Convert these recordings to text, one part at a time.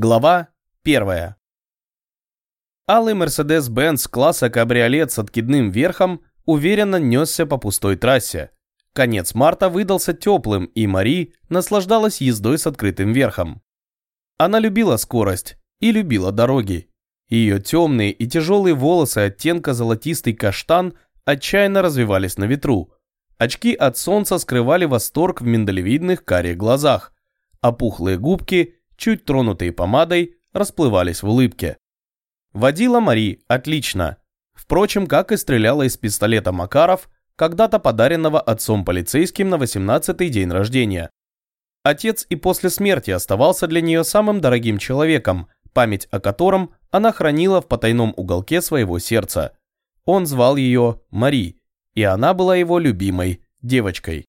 Глава 1. Алый Мерседес-Бенц класса кабриолет с откидным верхом уверенно несся по пустой трассе. Конец марта выдался теплым, и Мари наслаждалась ездой с открытым верхом. Она любила скорость и любила дороги. Ее темные и тяжелые волосы оттенка золотистый каштан отчаянно развивались на ветру. Очки от солнца скрывали восторг в миндалевидных карих глазах, а пухлые губки – чуть тронутые помадой, расплывались в улыбке. Водила Мари отлично. Впрочем, как и стреляла из пистолета Макаров, когда-то подаренного отцом полицейским на 18-й день рождения. Отец и после смерти оставался для нее самым дорогим человеком, память о котором она хранила в потайном уголке своего сердца. Он звал ее Мари, и она была его любимой девочкой.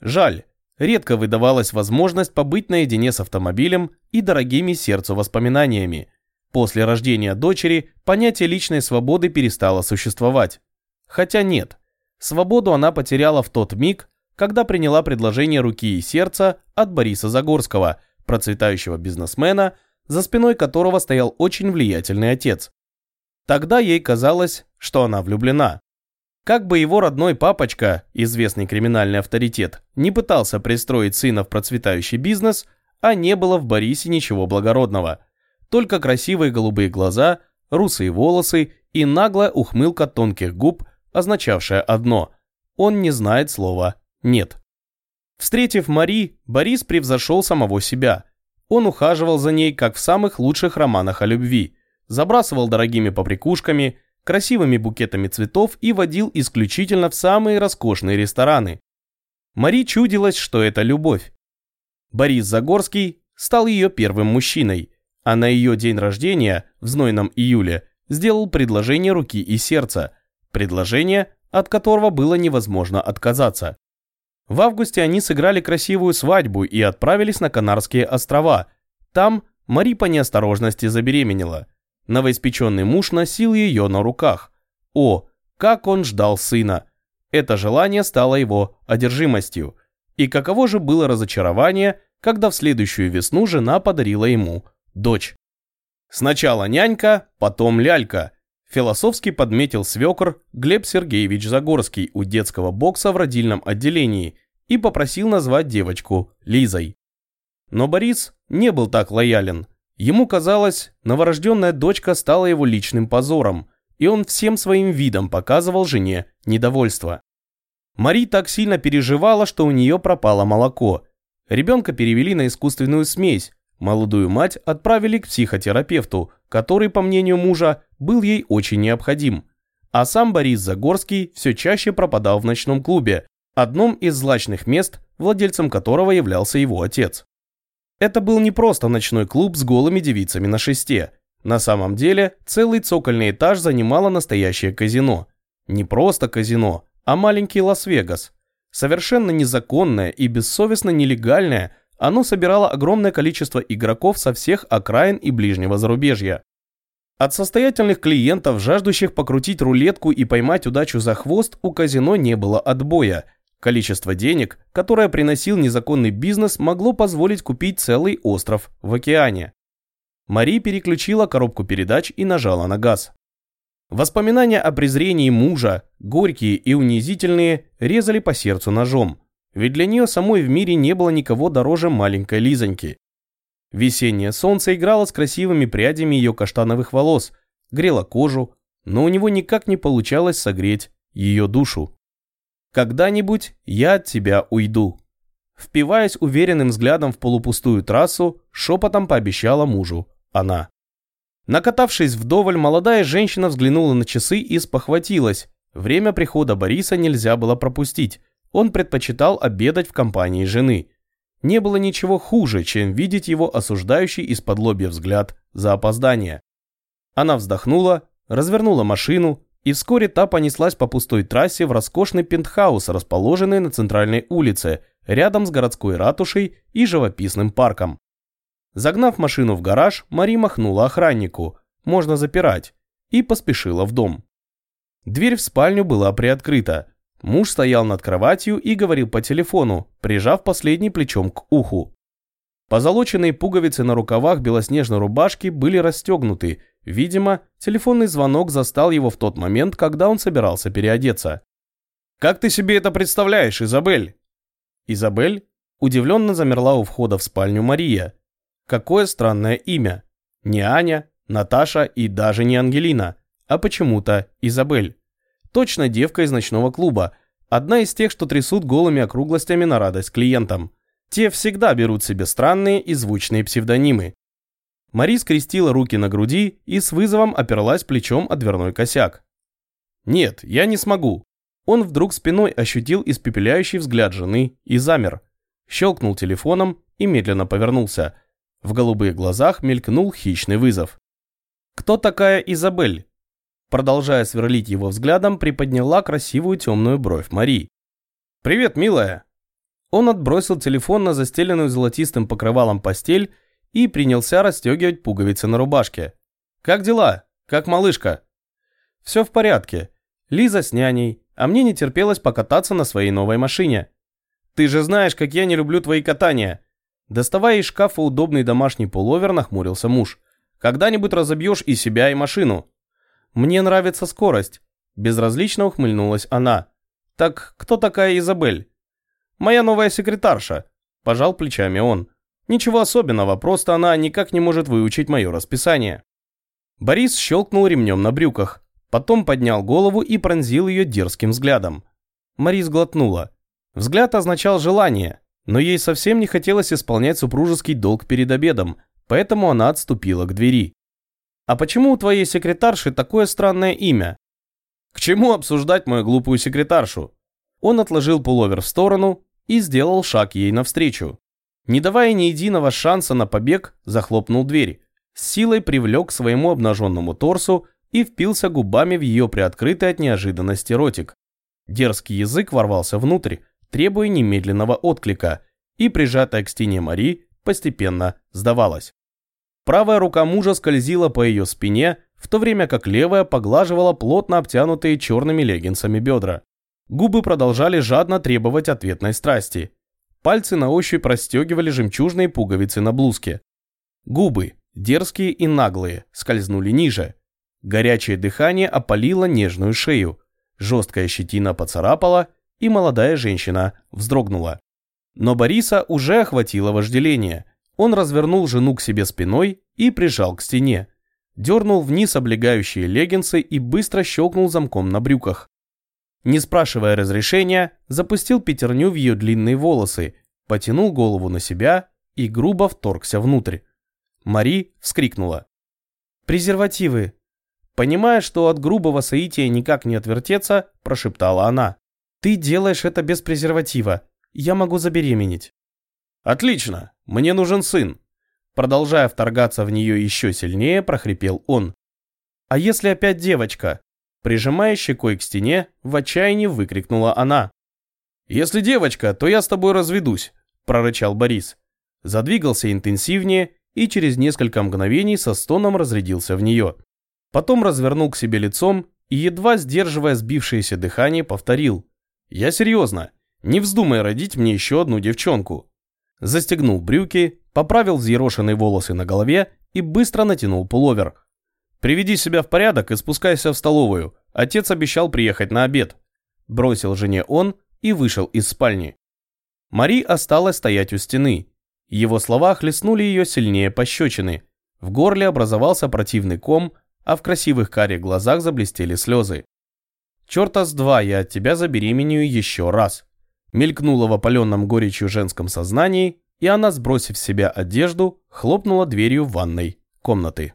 Жаль, редко выдавалась возможность побыть наедине с автомобилем и дорогими сердцу воспоминаниями. После рождения дочери понятие личной свободы перестало существовать. Хотя нет, свободу она потеряла в тот миг, когда приняла предложение руки и сердца от Бориса Загорского, процветающего бизнесмена, за спиной которого стоял очень влиятельный отец. Тогда ей казалось, что она влюблена. Как бы его родной папочка, известный криминальный авторитет, не пытался пристроить сына в процветающий бизнес, а не было в Борисе ничего благородного. Только красивые голубые глаза, русые волосы и наглая ухмылка тонких губ, означавшая одно – он не знает слова «нет». Встретив Мари, Борис превзошел самого себя. Он ухаживал за ней, как в самых лучших романах о любви, забрасывал дорогими поприкушками – красивыми букетами цветов и водил исключительно в самые роскошные рестораны. Мари чудилось, что это любовь. Борис Загорский стал ее первым мужчиной, а на ее день рождения, в знойном июле, сделал предложение руки и сердца, предложение, от которого было невозможно отказаться. В августе они сыграли красивую свадьбу и отправились на Канарские острова. Там Мари по неосторожности забеременела – Новоиспеченный муж носил ее на руках. О, как он ждал сына! Это желание стало его одержимостью. И каково же было разочарование, когда в следующую весну жена подарила ему дочь. Сначала нянька, потом лялька. Философски подметил свекр Глеб Сергеевич Загорский у детского бокса в родильном отделении и попросил назвать девочку Лизой. Но Борис не был так лоялен – Ему казалось, новорожденная дочка стала его личным позором, и он всем своим видом показывал жене недовольство. Мари так сильно переживала, что у нее пропало молоко. Ребенка перевели на искусственную смесь, молодую мать отправили к психотерапевту, который, по мнению мужа, был ей очень необходим. А сам Борис Загорский все чаще пропадал в ночном клубе, одном из злачных мест, владельцем которого являлся его отец. Это был не просто ночной клуб с голыми девицами на шесте. На самом деле, целый цокольный этаж занимало настоящее казино. Не просто казино, а маленький Лас-Вегас. Совершенно незаконное и бессовестно нелегальное, оно собирало огромное количество игроков со всех окраин и ближнего зарубежья. От состоятельных клиентов, жаждущих покрутить рулетку и поймать удачу за хвост, у казино не было отбоя – Количество денег, которое приносил незаконный бизнес, могло позволить купить целый остров в океане. Мари переключила коробку передач и нажала на газ. Воспоминания о презрении мужа, горькие и унизительные, резали по сердцу ножом. Ведь для нее самой в мире не было никого дороже маленькой Лизоньки. Весеннее солнце играло с красивыми прядями ее каштановых волос, грело кожу, но у него никак не получалось согреть ее душу. Когда-нибудь я от тебя уйду. Впиваясь уверенным взглядом в полупустую трассу, шепотом пообещала мужу она. Накатавшись вдоволь, молодая женщина взглянула на часы и спохватилась. Время прихода Бориса нельзя было пропустить. Он предпочитал обедать в компании жены. Не было ничего хуже, чем видеть его осуждающий из-под лобья взгляд за опоздание. Она вздохнула, развернула машину и вскоре та понеслась по пустой трассе в роскошный пентхаус, расположенный на центральной улице, рядом с городской ратушей и живописным парком. Загнав машину в гараж, Мари махнула охраннику «можно запирать» и поспешила в дом. Дверь в спальню была приоткрыта. Муж стоял над кроватью и говорил по телефону, прижав последний плечом к уху. Позолоченные пуговицы на рукавах белоснежной рубашки были расстегнуты. Видимо, телефонный звонок застал его в тот момент, когда он собирался переодеться. «Как ты себе это представляешь, Изабель?» Изабель удивленно замерла у входа в спальню Мария. Какое странное имя. Не Аня, Наташа и даже не Ангелина, а почему-то Изабель. Точно девка из ночного клуба. Одна из тех, что трясут голыми округлостями на радость клиентам. Те всегда берут себе странные и звучные псевдонимы. Мари скрестила руки на груди и с вызовом оперлась плечом о дверной косяк. «Нет, я не смогу». Он вдруг спиной ощутил испепеляющий взгляд жены и замер. Щелкнул телефоном и медленно повернулся. В голубых глазах мелькнул хищный вызов. «Кто такая Изабель?» Продолжая сверлить его взглядом, приподняла красивую темную бровь Мари. «Привет, милая!» Он отбросил телефон на застеленную золотистым покрывалом постель и принялся расстегивать пуговицы на рубашке. «Как дела? Как малышка?» «Все в порядке. Лиза с няней, а мне не терпелось покататься на своей новой машине. Ты же знаешь, как я не люблю твои катания!» Доставая из шкафа удобный домашний пуловер, нахмурился муж. «Когда-нибудь разобьешь и себя, и машину». «Мне нравится скорость», – безразлично ухмыльнулась она. «Так кто такая Изабель?» «Моя новая секретарша», – пожал плечами он. «Ничего особенного, просто она никак не может выучить мое расписание». Борис щелкнул ремнем на брюках, потом поднял голову и пронзил ее дерзким взглядом. Марис глотнула. Взгляд означал желание, но ей совсем не хотелось исполнять супружеский долг перед обедом, поэтому она отступила к двери. «А почему у твоей секретарши такое странное имя?» «К чему обсуждать мою глупую секретаршу?» Он отложил пуловер в сторону и сделал шаг ей навстречу. Не давая ни единого шанса на побег, захлопнул дверь, с силой привлек к своему обнаженному торсу и впился губами в ее приоткрытый от неожиданности ротик. Дерзкий язык ворвался внутрь, требуя немедленного отклика, и прижатая к стене Мари постепенно сдавалась. Правая рука мужа скользила по ее спине, в то время как левая поглаживала плотно обтянутые черными леггинсами бедра. Губы продолжали жадно требовать ответной страсти. Пальцы на ощупь расстегивали жемчужные пуговицы на блузке. Губы, дерзкие и наглые, скользнули ниже. Горячее дыхание опалило нежную шею. Жесткая щетина поцарапала, и молодая женщина вздрогнула. Но Бориса уже охватило вожделение. Он развернул жену к себе спиной и прижал к стене. Дернул вниз облегающие леггинсы и быстро щелкнул замком на брюках. Не спрашивая разрешения, запустил пятерню в ее длинные волосы, потянул голову на себя и грубо вторгся внутрь. Мари вскрикнула. «Презервативы!» Понимая, что от грубого соития никак не отвертеться, прошептала она. «Ты делаешь это без презерватива. Я могу забеременеть». «Отлично! Мне нужен сын!» Продолжая вторгаться в нее еще сильнее, прохрипел он. «А если опять девочка?» Прижимая щекой к стене, в отчаянии выкрикнула она. «Если девочка, то я с тобой разведусь», – прорычал Борис. Задвигался интенсивнее и через несколько мгновений со стоном разрядился в нее. Потом развернул к себе лицом и, едва сдерживая сбившееся дыхание, повторил. «Я серьезно. Не вздумай родить мне еще одну девчонку». Застегнул брюки, поправил взъерошенные волосы на голове и быстро натянул пуловер – Приведи себя в порядок и спускайся в столовую. Отец обещал приехать на обед. Бросил жене он и вышел из спальни. Мари осталась стоять у стены. Его слова хлестнули ее сильнее пощечины. В горле образовался противный ком, а в красивых карих глазах заблестели слезы. «Черта с два я от тебя забеременею еще раз», мелькнула в опаленном горечью женском сознании, и она, сбросив с себя одежду, хлопнула дверью ванной комнаты.